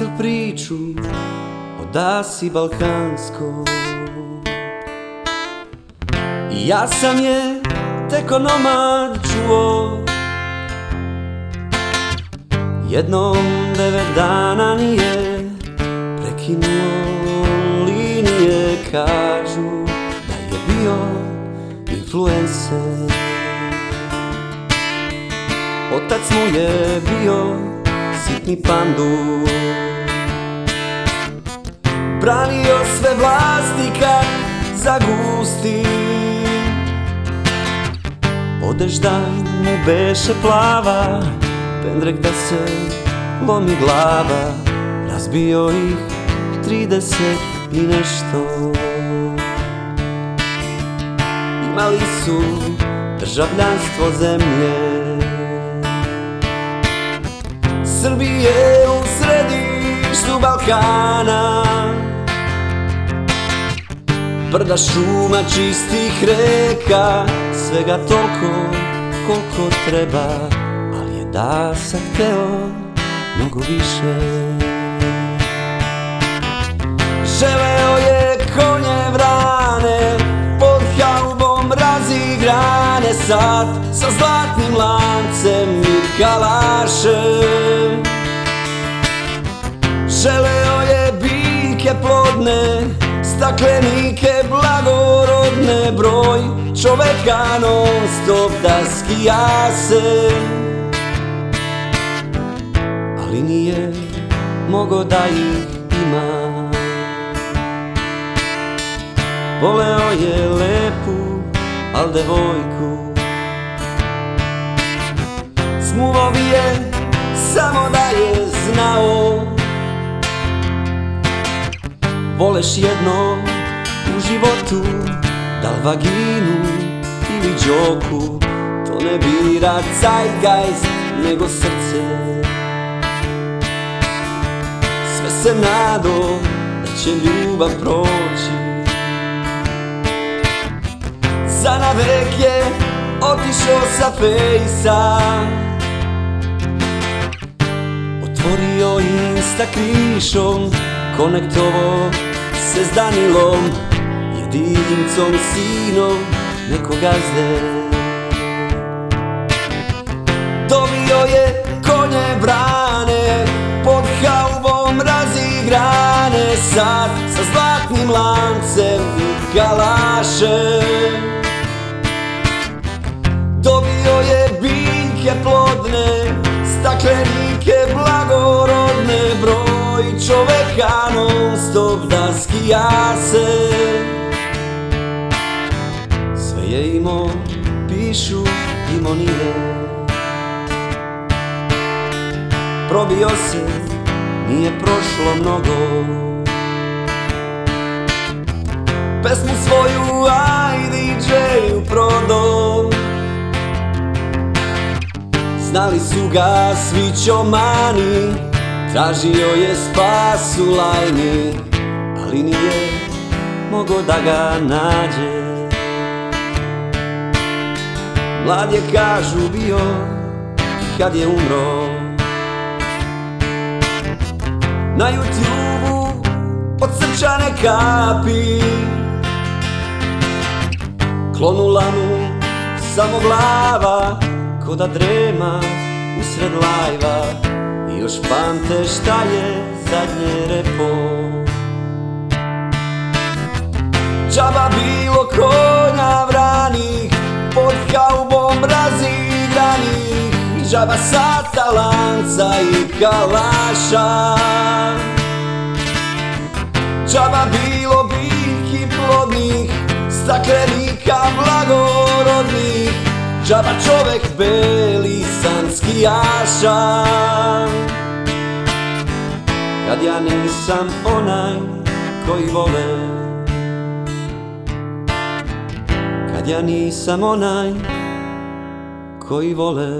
Li priču o Dasi? Ja sam je tek onomad čuo Jednom devet dana nije prekinuo linije Kažu da je bio influencer Otac mu je bio sitni pandu. Branio sve vlasti kad zagusti. Odežda mu beše plava Pendrek da se lomi glava. Razbio ih trideset i nešto. Imali su državljanstvo zemlje Srbije u središtu Balkana. Brda šuma čistih reka Svega toliko koliko treba Ali je da sam hteo mnogo više. Želeo je konje vrane Pod haubom razigrane Sad sa zlatnim lancem i kalašem Želeo je biljke plodne Staklenike blagorodne Broj čoveka non stop da skija se Ali nije mogo da ih ima. Voleo je lepu, al devojku. Smuvo bi je samo da je znao Voleš jedno u životu Da li vaginu ili džoku To ne bira zeitgeist nego srce. Sve se nado da će ljubav proći. Za navek je otišao sa fejsa. Otvorio insta krišom Konektovo se s Danilom Jedincom sinom nekog gazde. Dobio je konje brane Pod haubom razigrane Sad sa zlatnim lancem i kalašem Dobio je biljke plodne Staklenike čoveka non stop da skija se Sve je imao, pišu imao nije Probio se, nije prošlo mnogo. Pesmu svoju IDJ-u prodao Znali su ga svi čomani Tražio je spas u lajni Ali nije mogo da ga nađe. Mlad je kažu bio kad je umro. Na YouTube od srčane kapi. Klonula mu samo glava Ko da drema usred lajva I još pamte šta je zadnje repo. Džaba bilo konja vranih Pod haubom razigranih. Džaba sata lanca i kalaša. Džaba bilo biljki plodnih Staklenika blagorodnih. Džaba čovek beli san skijaša Kad ja nisam onaj koji vole. Kad ja nisam onaj koji vole